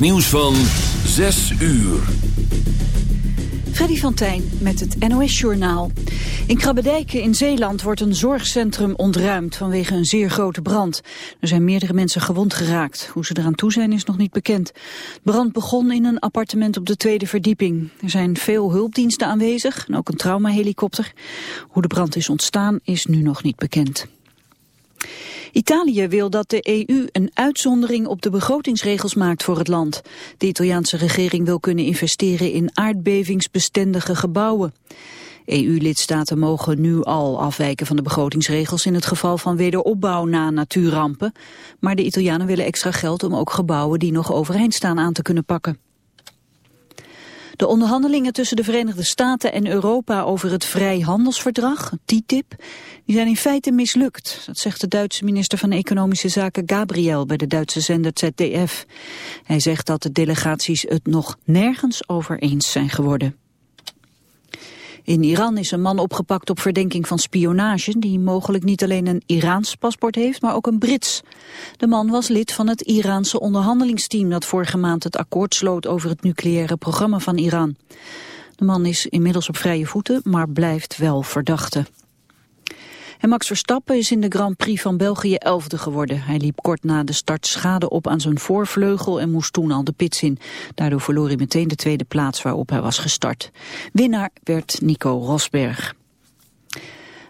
Nieuws van 6 uur. Freddy van Tijn met het NOS-journaal. In Krabbedijken in Zeeland wordt een zorgcentrum ontruimd vanwege een zeer grote brand. Er zijn meerdere mensen gewond geraakt. Hoe ze eraan toe zijn is nog niet bekend. brand begon in een appartement op de tweede verdieping. Er zijn veel hulpdiensten aanwezig en ook een traumahelikopter. Hoe de brand is ontstaan is nu nog niet bekend. Italië wil dat de EU een uitzondering op de begrotingsregels maakt voor het land. De Italiaanse regering wil kunnen investeren in aardbevingsbestendige gebouwen. EU-lidstaten mogen nu al afwijken van de begrotingsregels in het geval van wederopbouw na natuurrampen. Maar de Italianen willen extra geld om ook gebouwen die nog overeind staan aan te kunnen pakken. De onderhandelingen tussen de Verenigde Staten en Europa over het vrijhandelsverdrag, TTIP, die zijn in feite mislukt. Dat zegt de Duitse minister van Economische Zaken Gabriel bij de Duitse zender ZDF. Hij zegt dat de delegaties het nog nergens over eens zijn geworden. In Iran is een man opgepakt op verdenking van spionage... die mogelijk niet alleen een Iraans paspoort heeft, maar ook een Brits. De man was lid van het Iraanse onderhandelingsteam... dat vorige maand het akkoord sloot over het nucleaire programma van Iran. De man is inmiddels op vrije voeten, maar blijft wel verdachte. Max Verstappen is in de Grand Prix van België elfde geworden. Hij liep kort na de start schade op aan zijn voorvleugel en moest toen al de pits in. Daardoor verloor hij meteen de tweede plaats waarop hij was gestart. Winnaar werd Nico Rosberg.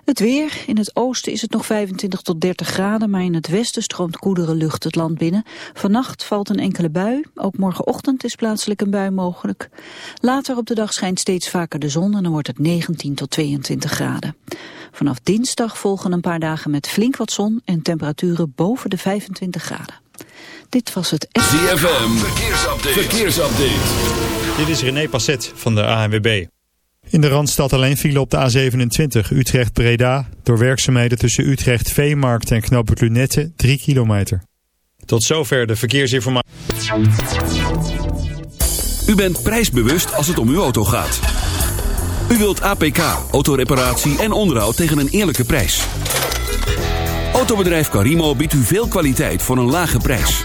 Het weer. In het oosten is het nog 25 tot 30 graden, maar in het westen stroomt koelere lucht het land binnen. Vannacht valt een enkele bui. Ook morgenochtend is plaatselijk een bui mogelijk. Later op de dag schijnt steeds vaker de zon en dan wordt het 19 tot 22 graden. Vanaf dinsdag volgen een paar dagen met flink wat zon en temperaturen boven de 25 graden. Dit was het... ZFM. Verkeersupdate. Verkeersupdate. Dit is René Passet van de ANWB. In de Randstad alleen file op de A27 Utrecht-Breda... door werkzaamheden tussen Utrecht-Veemarkt en Knoopert Lunette 3 kilometer. Tot zover de verkeersinformatie. U bent prijsbewust als het om uw auto gaat. U wilt APK, autoreparatie en onderhoud tegen een eerlijke prijs. Autobedrijf Carimo biedt u veel kwaliteit voor een lage prijs.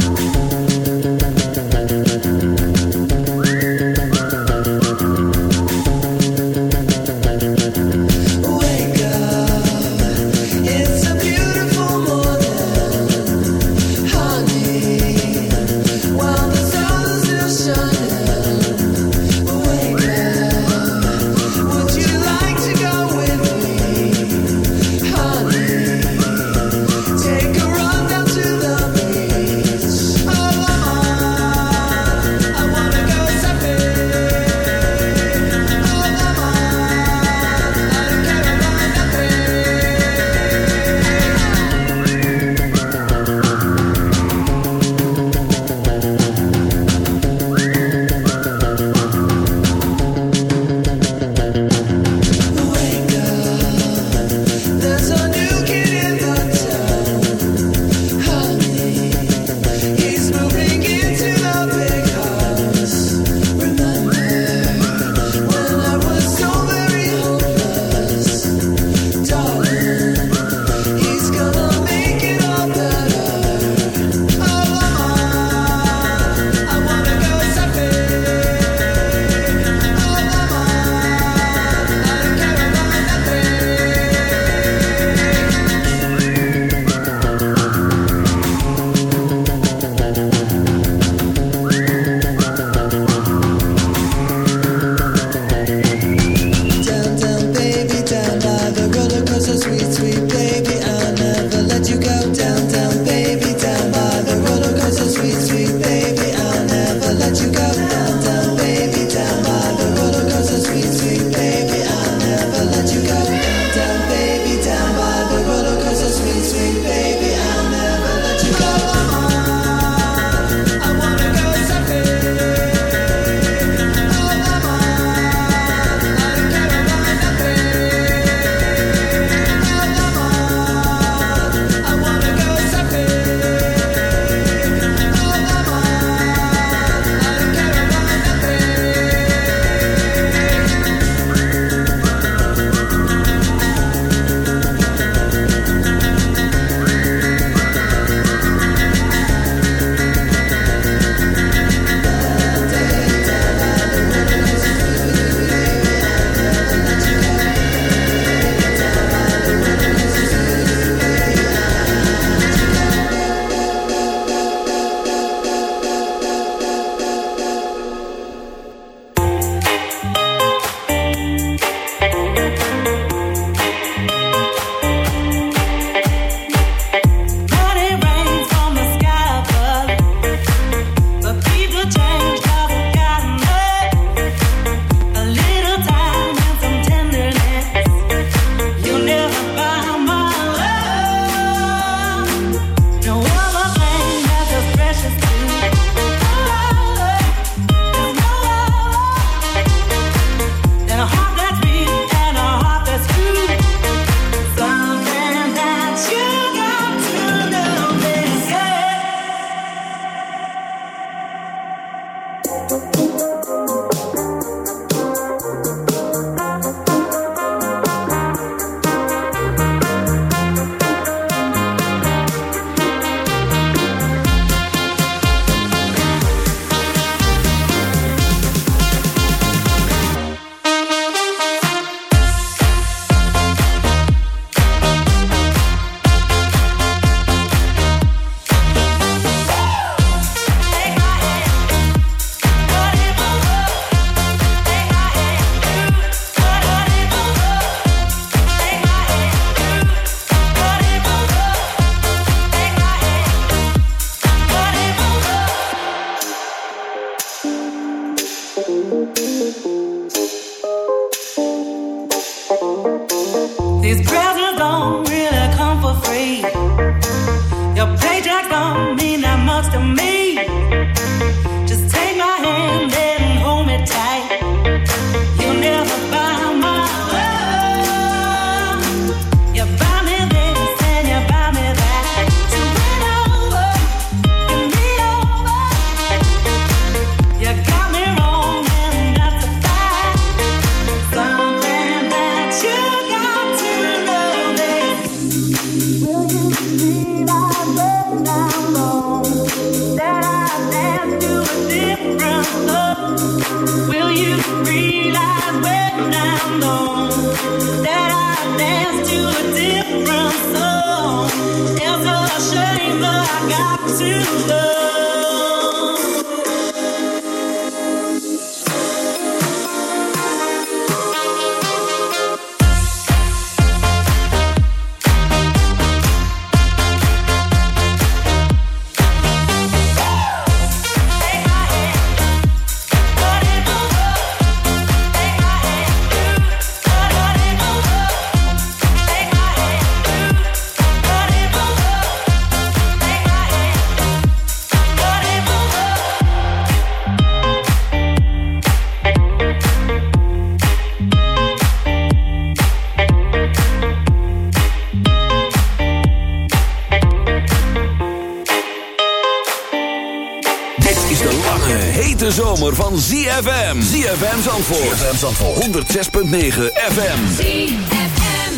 hete zomer van ZFM. ZFM Zandvoort. ZFM Zandvoort. 106.9 FM. ZFM.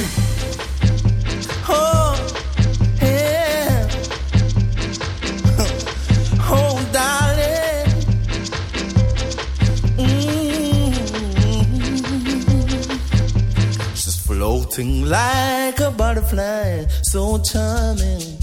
Oh, yeah. Oh, darling. Mm -hmm. She's floating like a butterfly. So charming.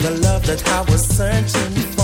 the love that I was searching for.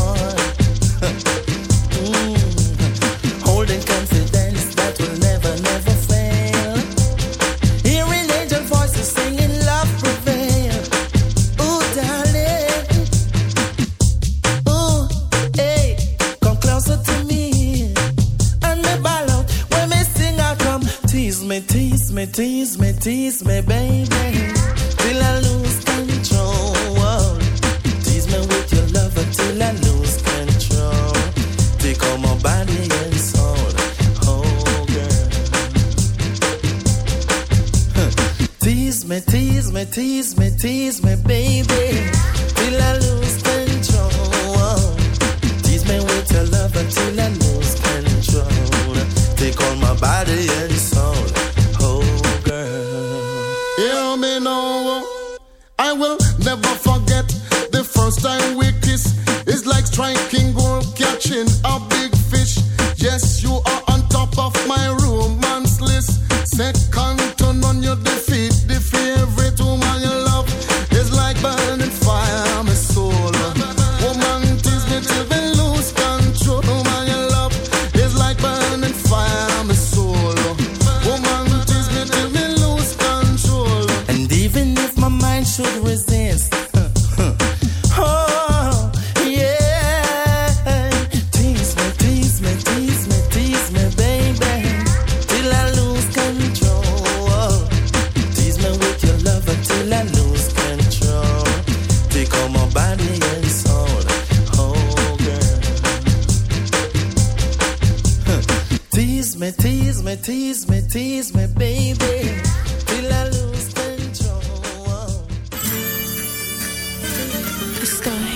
Tease me, tease me, baby, till I lose control. The story.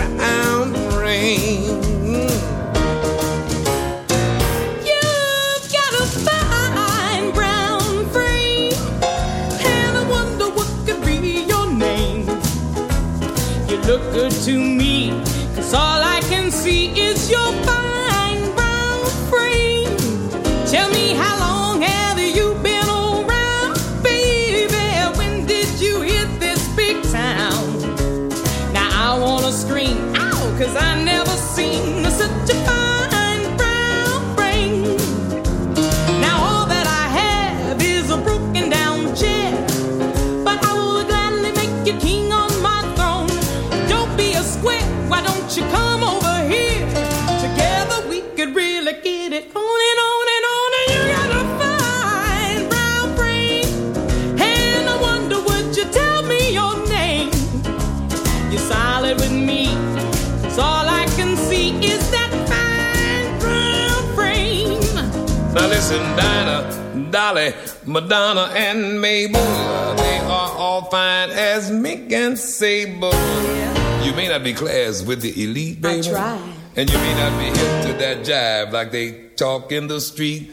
class with the elite, baby. try. And you may not be hip to that jive like they talk in the street.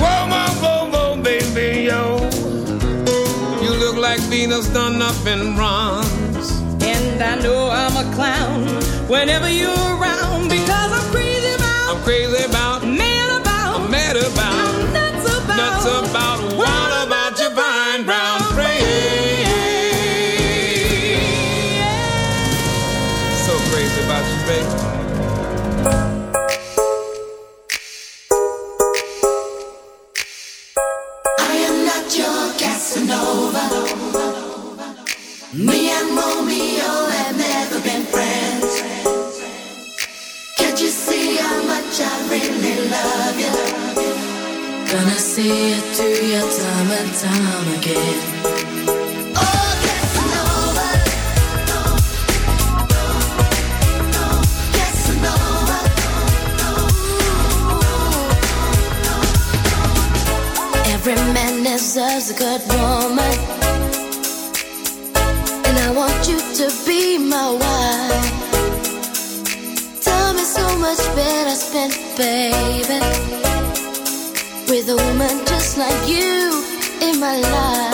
Whoa, whoa, whoa, whoa, baby, yo. You look like Venus done up in bronze. And I know I'm a clown whenever you're around because I'm crazy about, I'm crazy about, mad about, I'm mad about, I'm nuts about, nuts about, Me and Romeo have never been friends. Can't you see how much I really love you? Gonna see it through your time and time again. Oh. Every man deserves a good woman. Much better spent, baby. With a woman just like you in my life.